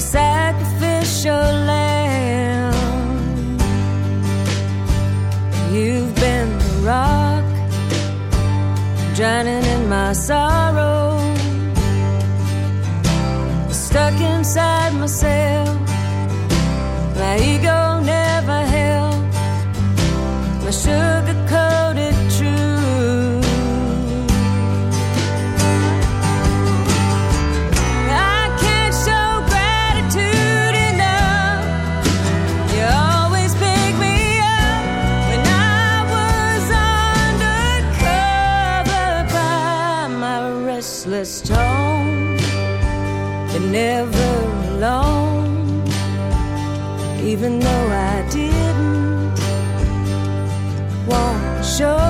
sacrificial lamb. You've been the rock, drowning in my sorrow, stuck inside myself. My ego never held my sugar Even though I didn't want to show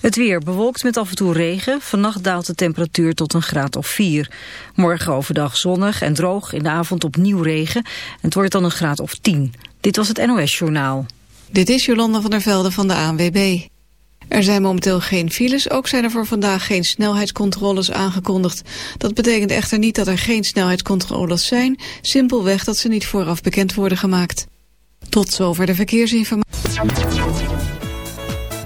Het weer bewolkt met af en toe regen. Vannacht daalt de temperatuur tot een graad of 4. Morgen overdag zonnig en droog. In de avond opnieuw regen. En het wordt dan een graad of 10. Dit was het NOS Journaal. Dit is Jolanda van der Velde van de ANWB. Er zijn momenteel geen files, ook zijn er voor vandaag geen snelheidscontroles aangekondigd. Dat betekent echter niet dat er geen snelheidscontroles zijn, simpelweg dat ze niet vooraf bekend worden gemaakt. Tot zover de verkeersinformatie.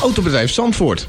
Autobedrijf Zandvoort,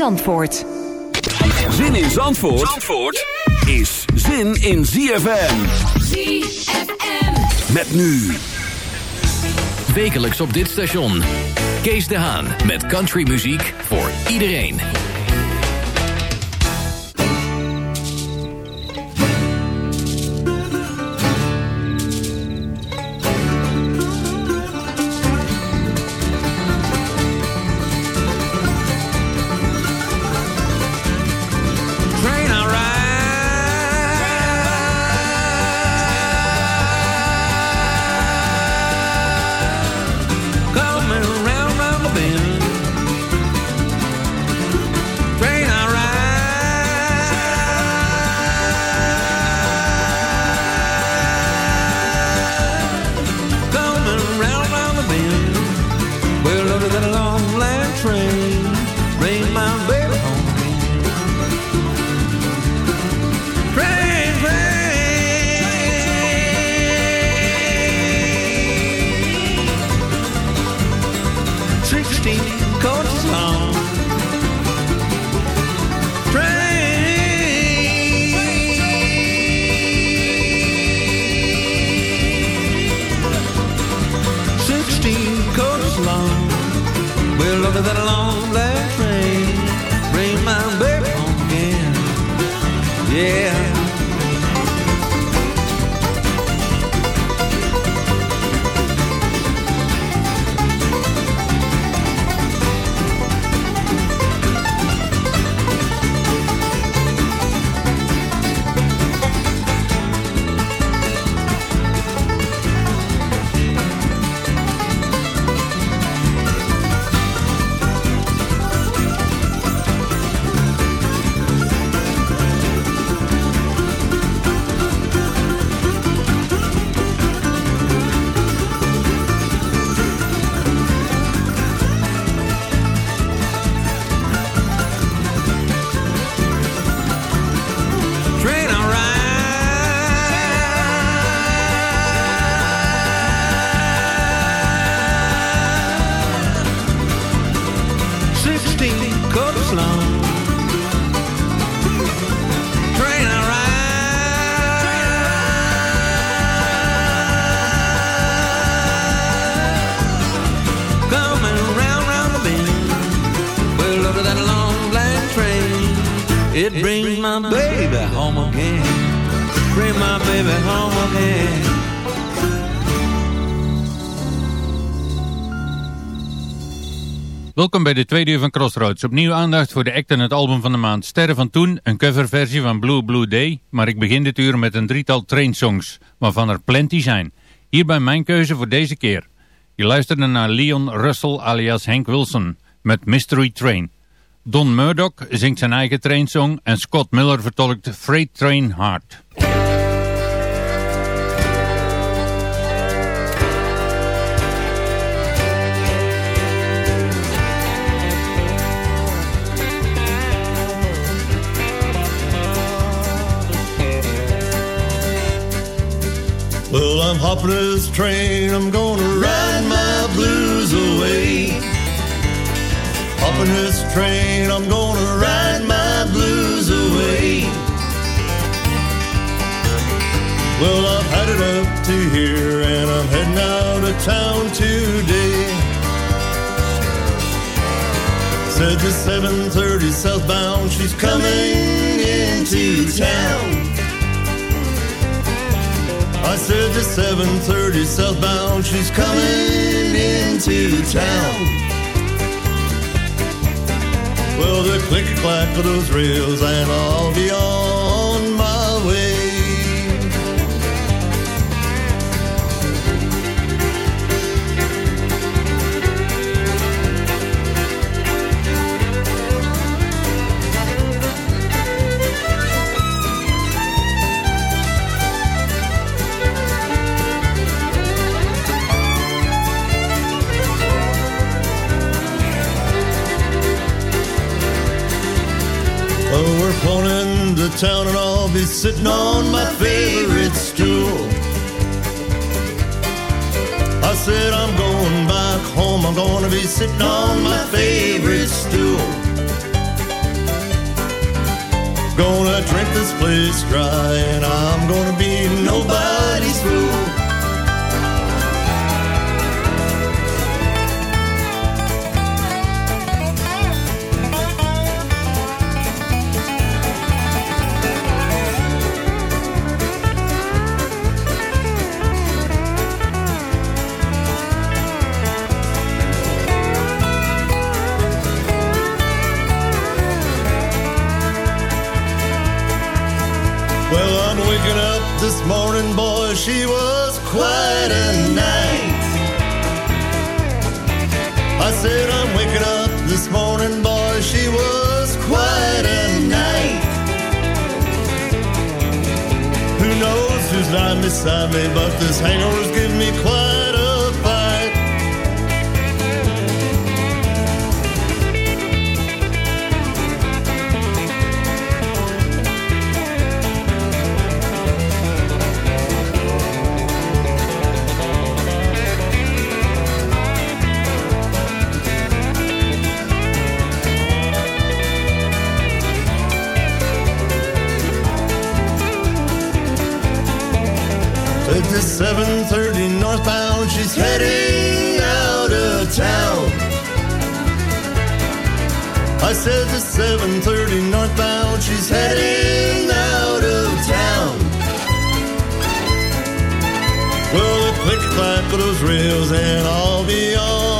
Zandvoort. Zin in Zandvoort, Zandvoort is zin in ZFM. ZFM. Met nu Wekelijks op dit station. Kees de Haan met countrymuziek voor iedereen. Baby home again. Bring my baby home again. Welkom bij de tweede uur van Crossroads. Opnieuw aandacht voor de act en het album van de maand. Sterren van Toen, een coverversie van Blue Blue Day. Maar ik begin dit uur met een drietal trainsongs, waarvan er plenty zijn. Hierbij mijn keuze voor deze keer. Je luisterde naar Leon Russell alias Hank Wilson met Mystery Train. Don Murdoch zingt zijn eigen trainsong en Scott Miller vertolkt Freight Train Hard. Well, I'm hopping this train, I'm gonna Hopping this train, I'm gonna ride my blues away. Well, I've had it up to here, and I'm heading out of town today. Said the 730 southbound, she's coming into town. I said the 730 southbound, she's coming into town. Well, the click clack of those rails, and I'll be I'll be sitting on my favorite stool. I said I'm going back home, I'm gonna be sitting on my favorite stool. Gonna drink this place dry and I'm gonna be she was quite a night. I said, I'm waking up this morning, boy, she was quite a night. Who knows who's lying beside me, but this hangover's giving me quite At 730 northbound, she's heading out of town. I said the 730 northbound, she's heading out of town. Well, the click clack of those rails, and I'll be on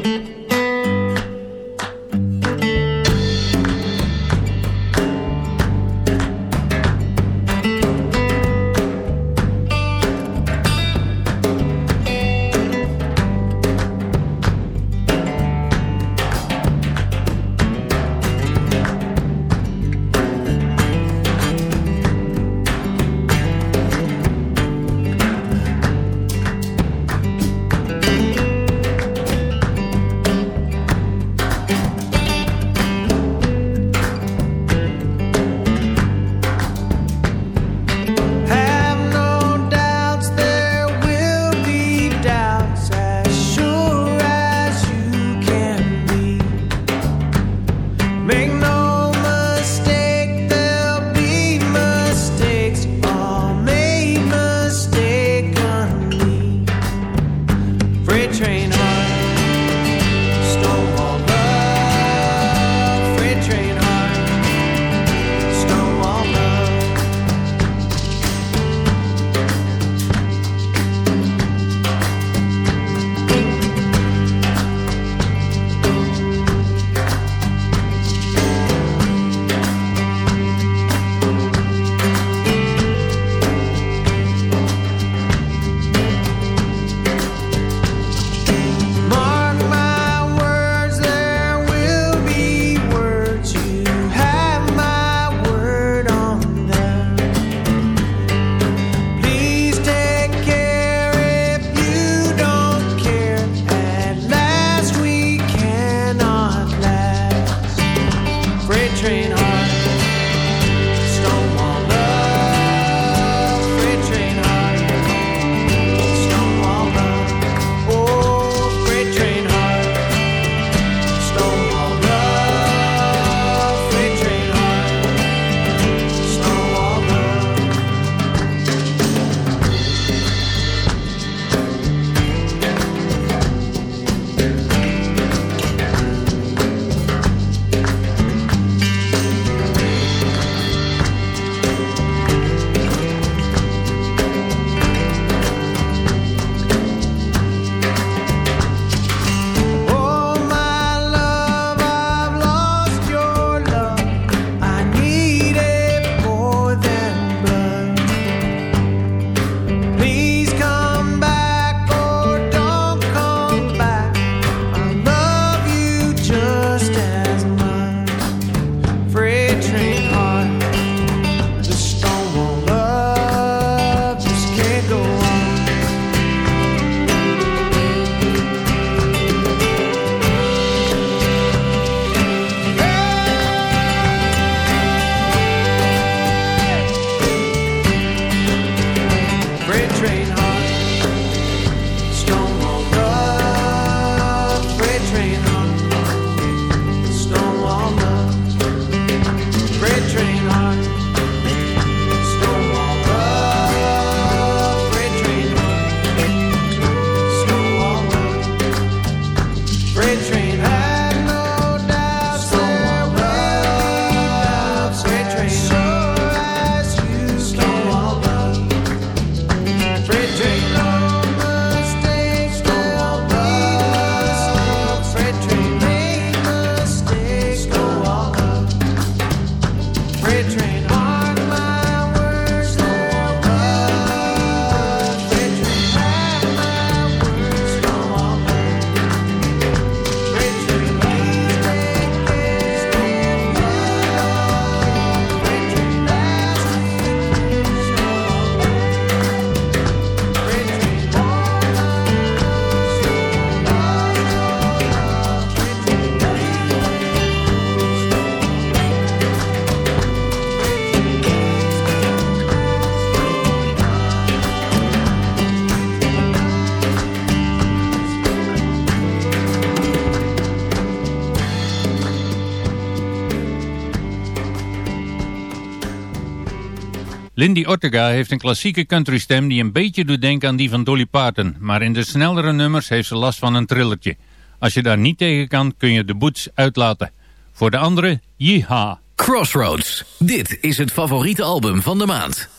Lindy Ortega heeft een klassieke countrystem die een beetje doet denken aan die van Dolly Parton, maar in de snellere nummers heeft ze last van een trillertje. Als je daar niet tegen kan, kun je de boots uitlaten. Voor de andere, yeehaw. Crossroads. Dit is het favoriete album van de maand.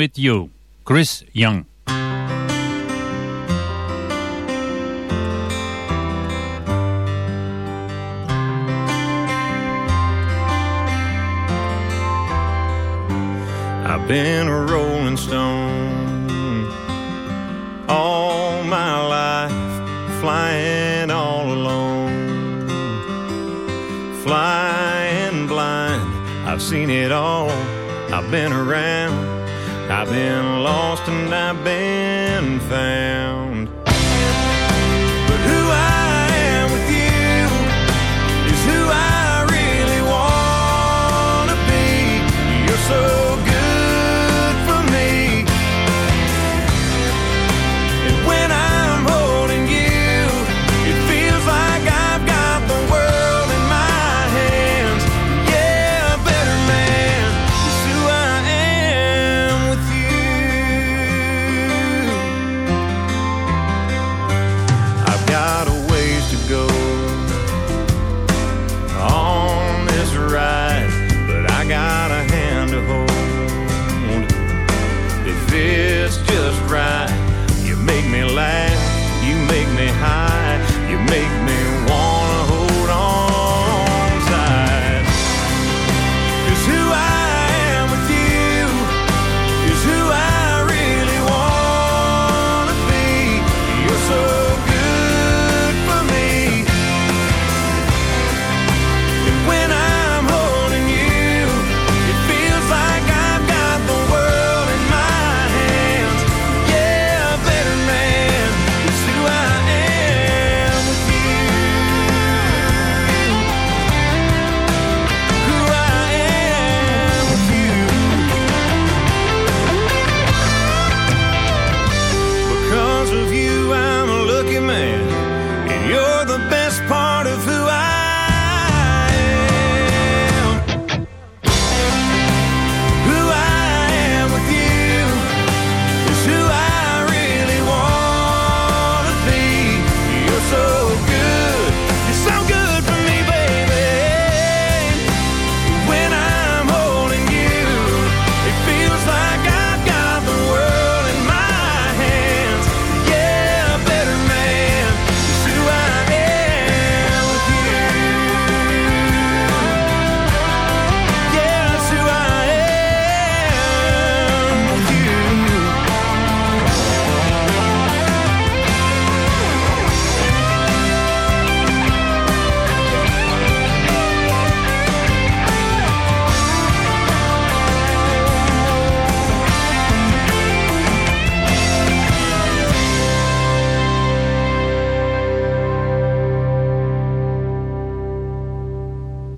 With You, Chris Young. I've been a rolling stone all my life, flying all alone, flying blind. I've seen it all, I've been around. I've been lost and I've been found. But who I am with you is who I really want to be. You're so. me laugh, you make me high.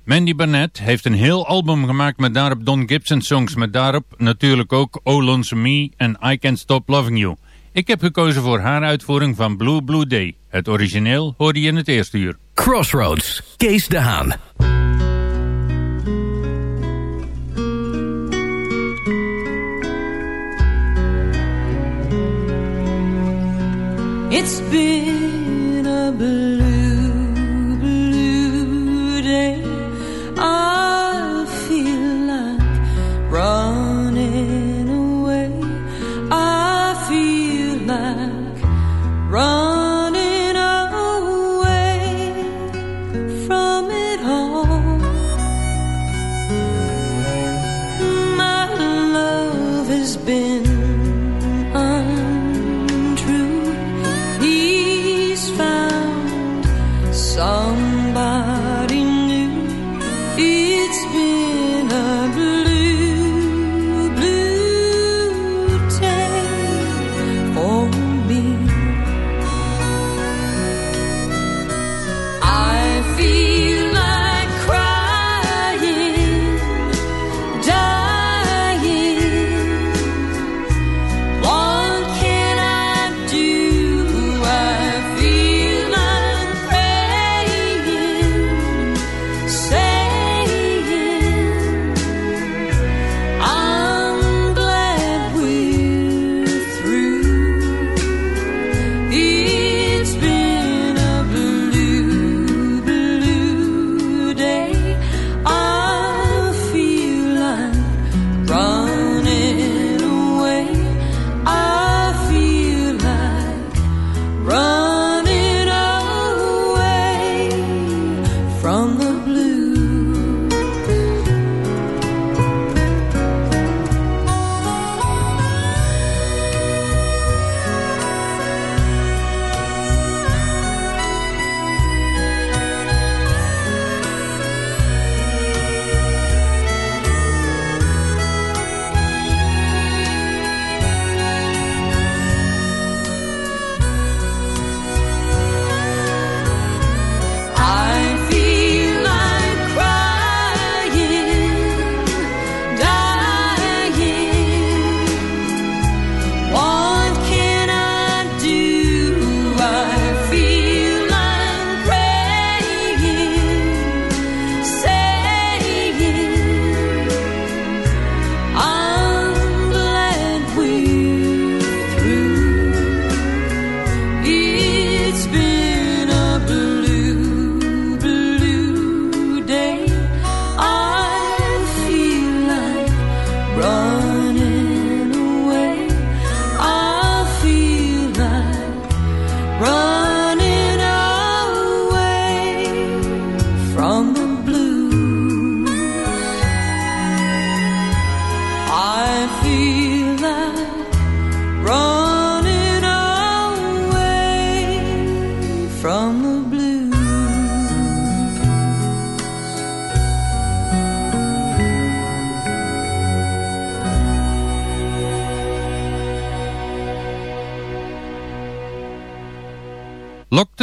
Mandy Barnett heeft een heel album gemaakt met daarop Don Gibson songs. Met daarop natuurlijk ook Oh Lons Me en I Can't Stop Loving You. Ik heb gekozen voor haar uitvoering van Blue Blue Day. Het origineel hoorde je in het eerste uur. Crossroads, Kees de Haan. It's been a blue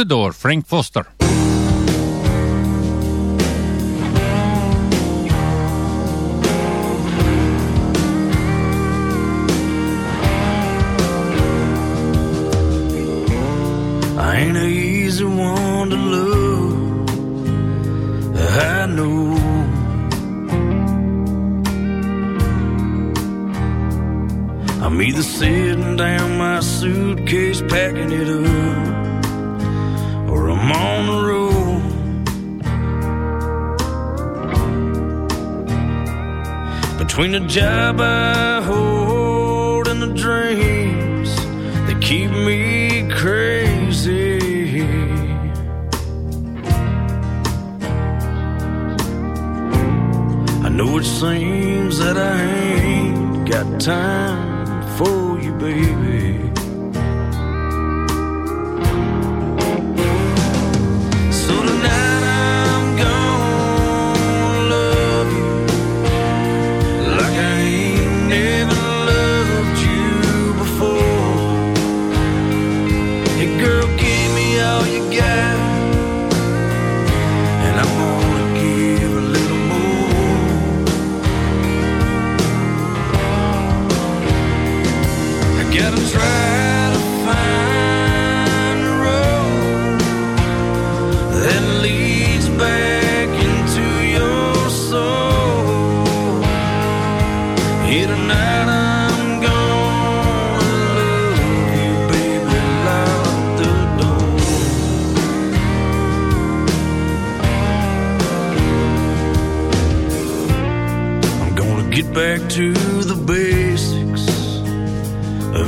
door Frank Foster. job I hold and the dreams that keep me crazy. I know it seems that I ain't got time for you, baby.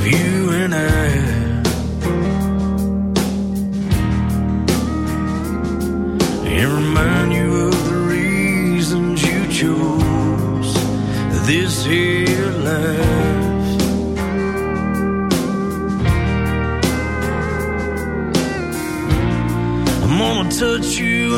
of you and I. and remind you of the reasons you chose this here life. I'm gonna touch you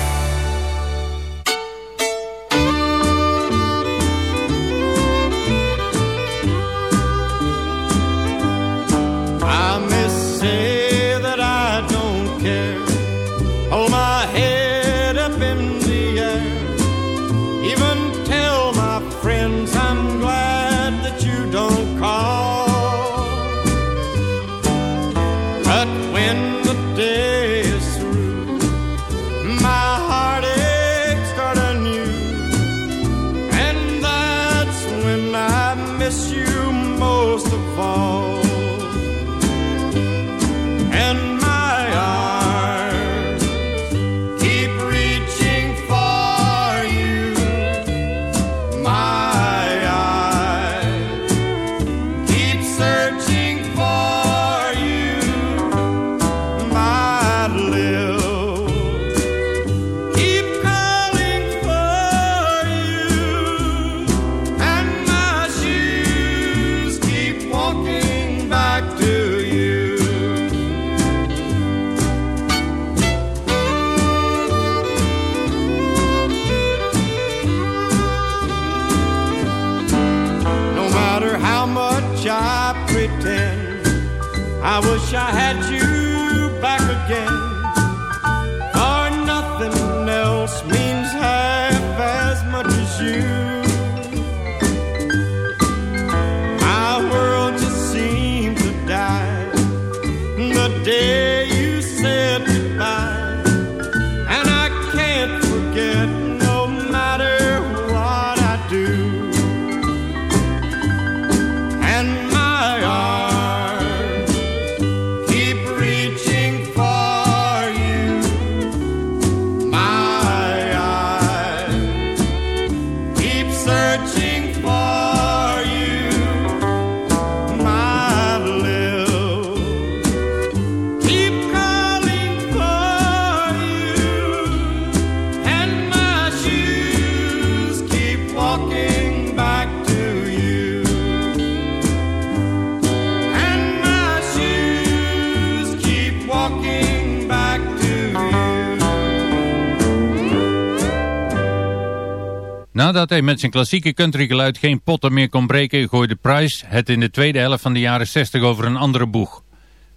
Nadat hij met zijn klassieke countrygeluid geen potten meer kon breken, gooide Price het in de tweede helft van de jaren 60 over een andere boeg.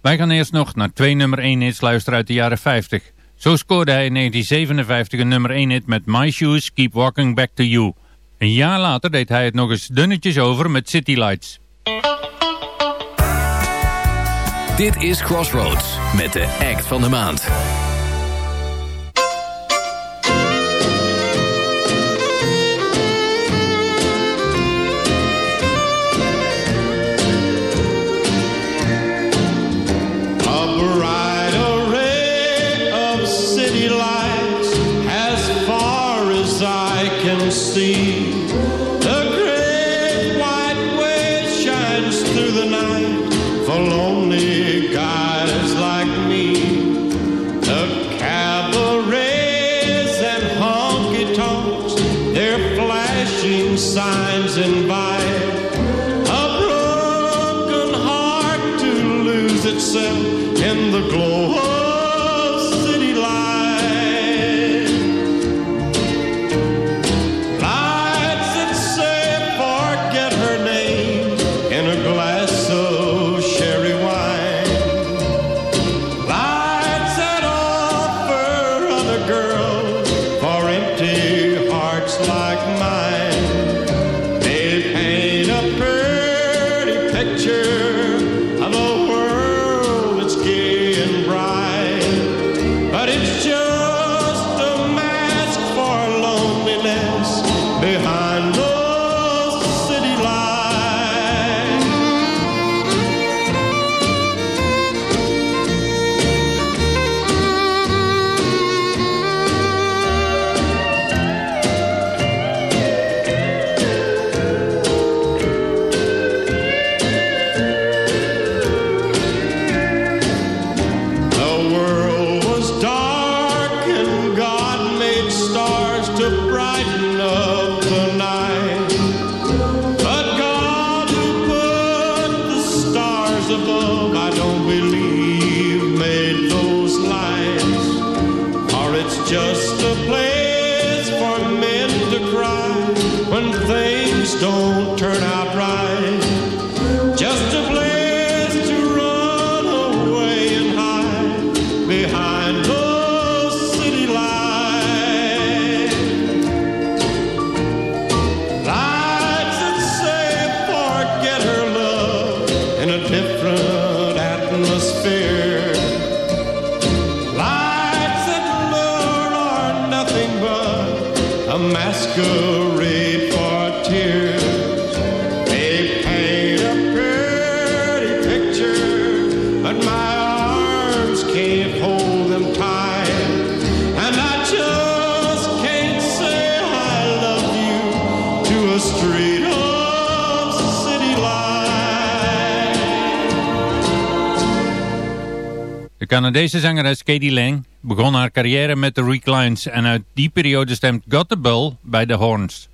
Wij gaan eerst nog naar twee nummer 1 hits luisteren uit de jaren 50. Zo scoorde hij in 1957 een nummer 1 hit met My Shoes Keep Walking Back to You. Een jaar later deed hij het nog eens dunnetjes over met City Lights. Dit is Crossroads met de act van de maand. Canadese zangeres Katie Lang begon haar carrière met de Reclines en uit die periode stemt Got the Bull bij de Horns.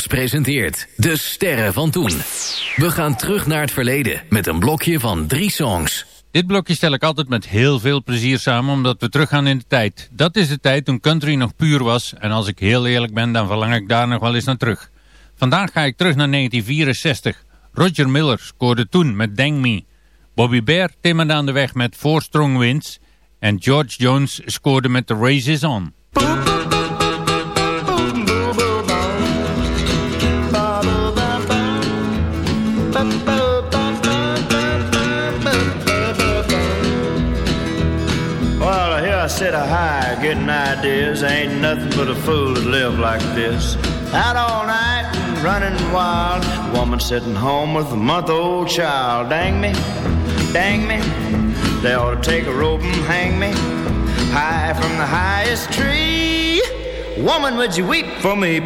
Presenteert De Sterren van Toen. We gaan terug naar het verleden met een blokje van drie songs. Dit blokje stel ik altijd met heel veel plezier samen omdat we teruggaan in de tijd. Dat is de tijd toen country nog puur was en als ik heel eerlijk ben dan verlang ik daar nog wel eens naar terug. Vandaag ga ik terug naar 1964. Roger Miller scoorde toen met Dang Me. Bobby Bear timmerde aan de weg met Four Strong Winds en George Jones scoorde met The Race Is On. A high, getting ideas. Ain't nothing but a fool to live like this. Out all night and running wild. Woman sitting home with a month old child. Dang me, dang me. They ought to take a rope and hang me. High from the highest tree. Woman, would you weep for me?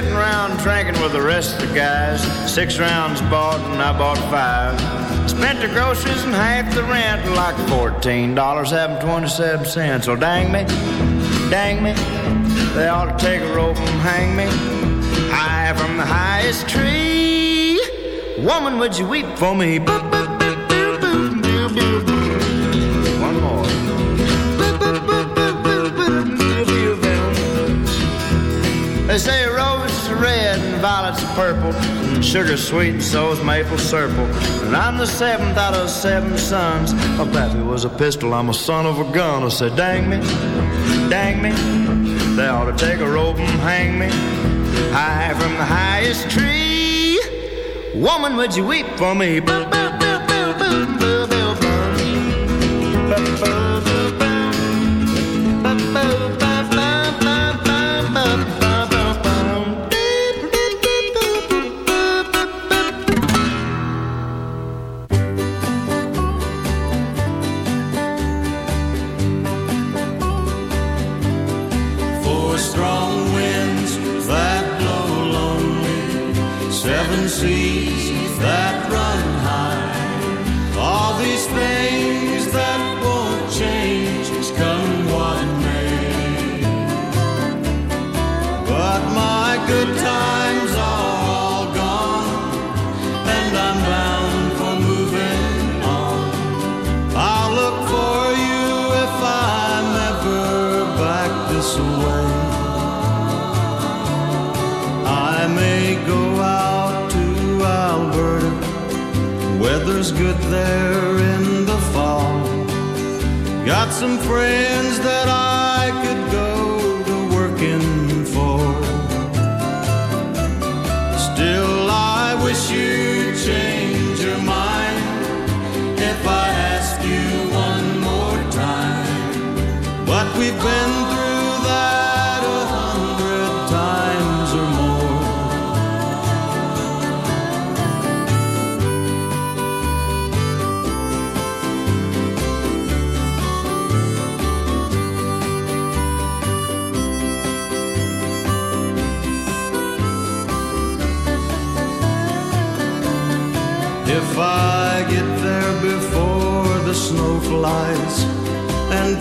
Sitting around drinking with the rest of the guys. Six rounds bought and I bought five. Spent the groceries and half the rent, like fourteen dollars having twenty-seven cents. So dang me, dang me, they ought to take a rope and hang me high from the highest tree. Woman, would you weep for me? One more. Boop, boop, violets are purple, and sugar sweet, and so is maple syrup. And I'm the seventh out of seven sons. My pappy was a pistol, I'm a son of a gun. I said, dang me, dang me, they ought to take a rope and hang me high from the highest tree. Woman, would you weep for me? Weather's good there in the fall. Got some friends that I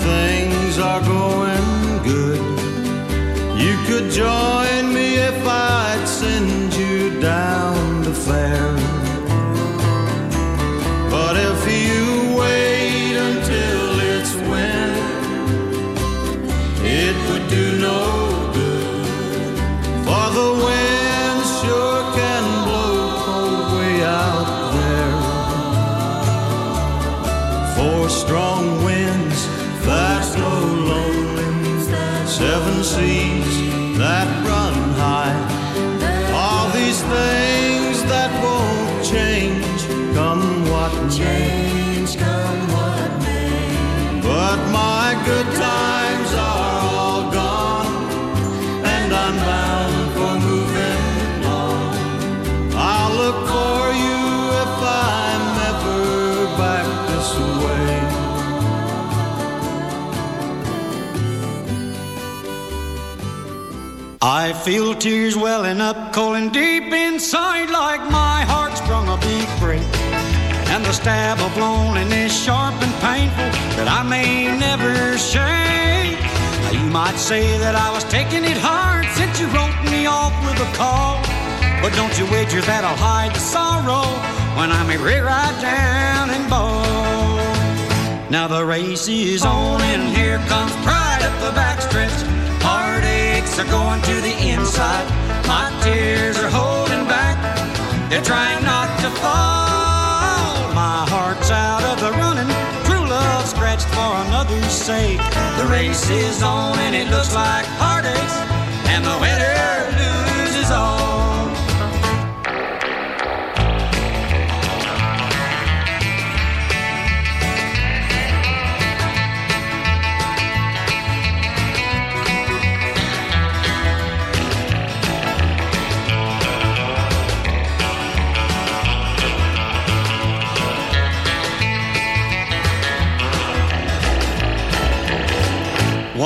things are going good, you could join I feel tears welling up and deep inside like my heart sprung a big break. And the stab of loneliness sharp and painful that I may never shake. Now you might say that I was taking it hard since you wrote me off with a call. But don't you wager that I'll hide the sorrow when I'm rear right down and bow. Now the race is on and here comes pride up the backstretch. Heartaches are going to the inside. My tears are holding back. They're trying not to fall. My heart's out of the running. True love scratched for another's sake. The race is on and it looks like heartaches. And the winner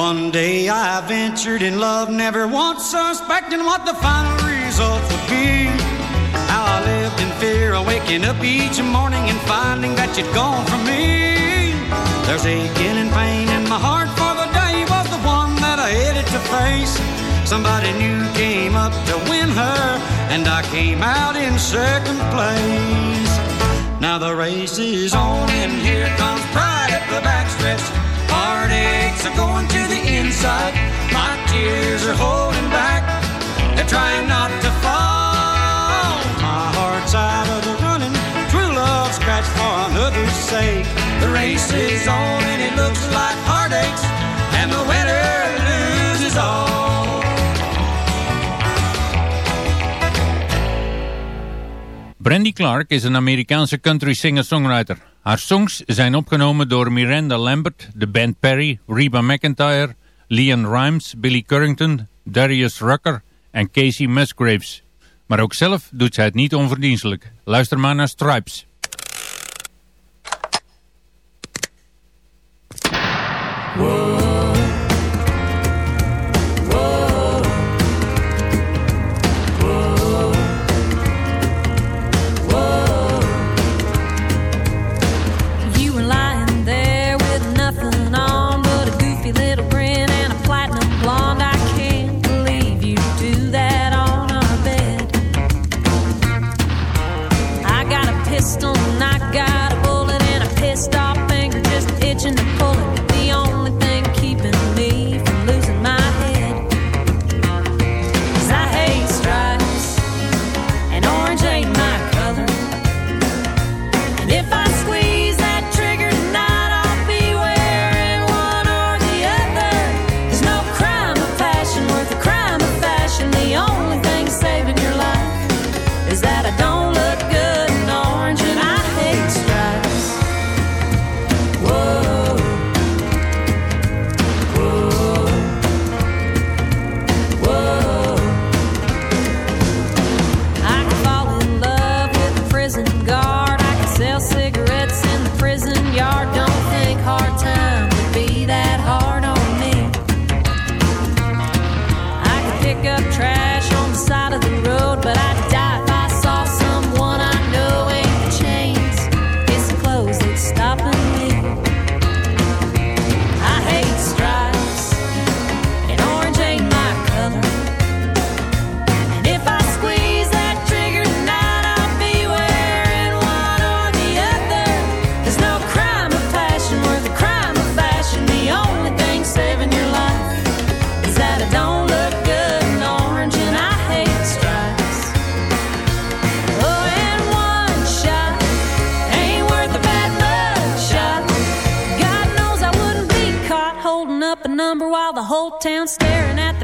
One day I ventured in love, never once suspecting what the final result would be. How I lived in fear of waking up each morning and finding that you'd gone from me. There's aching and pain in my heart for the day was the one that I headed to face. Somebody new came up to win her, and I came out in second place. Now the race is on, and here comes pride at the backstretch heartaches are going to the inside. My tears are holding back. They're trying not to fall. My heart's out of the running. True love scratched for another's sake. The race is on. Brandy Clark is een Amerikaanse country singer-songwriter. Haar songs zijn opgenomen door Miranda Lambert, de band Perry, Reba McIntyre, Leon Rimes, Billy Currington, Darius Rucker en Casey Musgraves. Maar ook zelf doet zij het niet onverdienstelijk. Luister maar naar Stripes.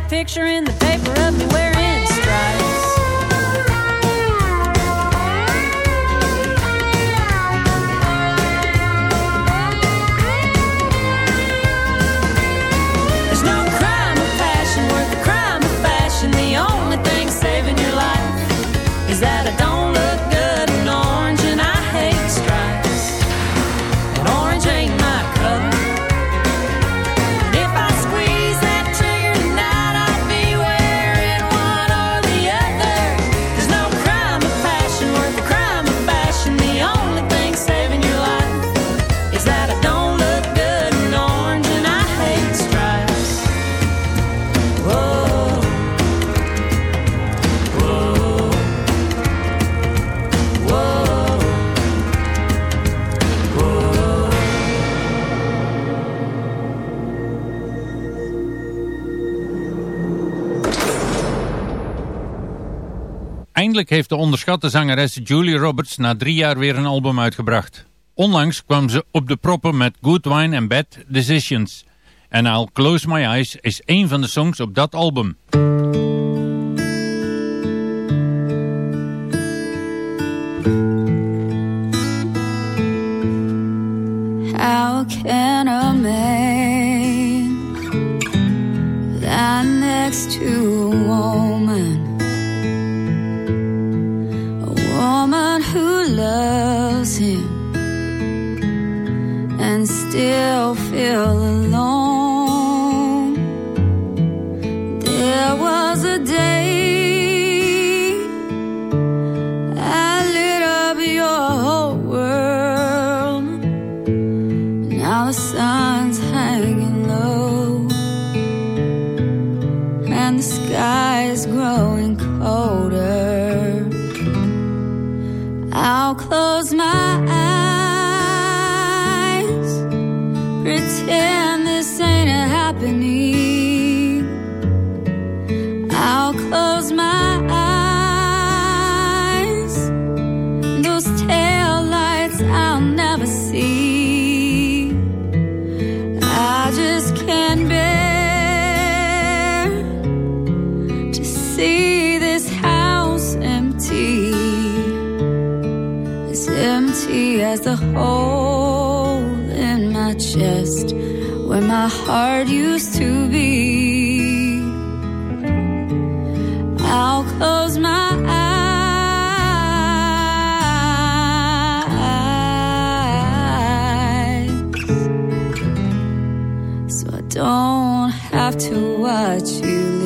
picture in the paper of me where Eindelijk heeft de onderschatte zangeres Julie Roberts na drie jaar weer een album uitgebracht. Onlangs kwam ze op de proppen met Good Wine and Bad Decisions. En I'll Close My Eyes is één van de songs op dat album. How can a man next to chest where my heart used to be. I'll close my eyes so I don't have to watch you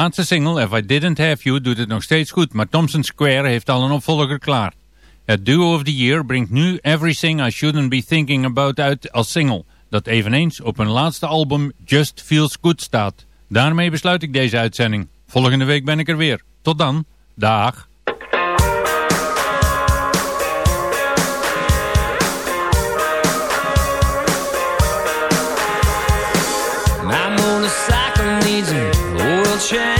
laatste single, If I Didn't Have You, doet het nog steeds goed, maar Thompson Square heeft al een opvolger klaar. Het Duo of the Year brengt nu Everything I Shouldn't Be Thinking About uit als single, dat eveneens op hun laatste album Just Feels Good staat. Daarmee besluit ik deze uitzending. Volgende week ben ik er weer. Tot dan. Dag. On change.